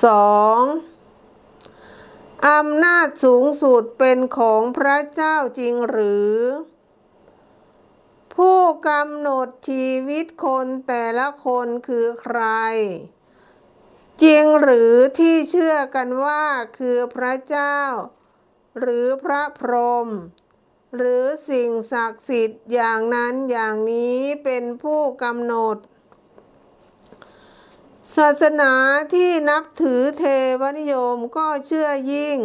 2. อำนาจสูงสุดเป็นของพระเจ้าจริงหรือ ผู้กำหนดชีวิตคนแต่ละคนคือใคร จริงหรือที่เชื่อกันว่าคือพระเจ้า หรือพระพรหมหรือสิ่งศักดิ์สิทธิ์อย่างนั้นอย่างนี้เป็นผู้กำหนด ศาสนาที่นับถือเทวนิยมก็เชื่อยิ่ง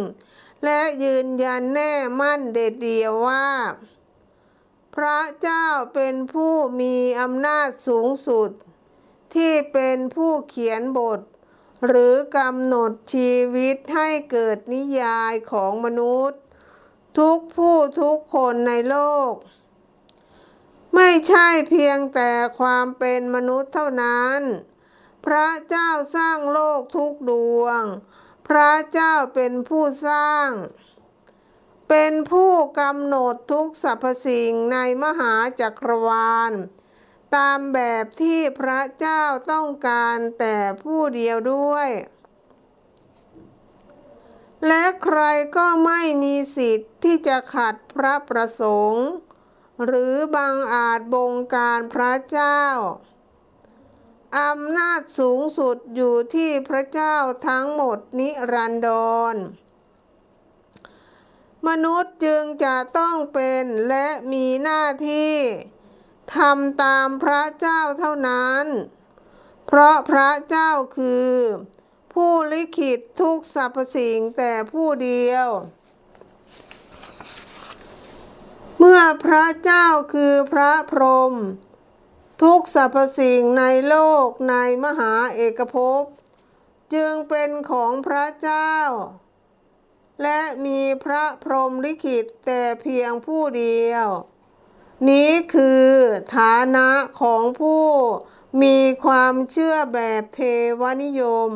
และยืนยันแน่มั่นเด็ดเดียวว่า พระเจ้าเป็นผู้มีอำนาจสูงสุด ที่เป็นผู้เขียนบท หรือกำหนดชีวิตให้เกิดนิยายของมนุษย์ ทุกผู้ทุกคนในโลก ไม่ใช่เพียงแต่ความเป็นมนุษย์เท่านั้น พระเจ้าสร้างโลกทุกดวง พระเจ้าเป็นผู้สร้าง เป็นผู้กำหนดทุกสรรพสิ่งในมหาจักรวาล ตามแบบที่พระเจ้าต้องการแต่ผู้เดียวด้วย และใครก็ไม่มีสิทธิ์ที่จะขัดพระประสงค์ หรือบังอาจบงการพระเจ้า อำนาจสูงสุดอยู่ที่พระเจ้าทั้งหมดนิรันดร มนุษย์จึงจะต้องเป็นและมีหน้าที่ทำตามพระเจ้าเท่านั้น เพราะพระเจ้าคือ ผู้ลิขิตทุกสรรพสิ่งแต่ผู้เดียว เมื่อพระเจ้าคือพระพรหม ทุกสรรพสิ่งในโลกในมหาเอกภพ จึงเป็นของพระเจ้า และมีพระพรหมลิขิตแต่เพียงผู้เดียว นี้คือฐานะของผู้มีความเชื่อแบบเทวนิยม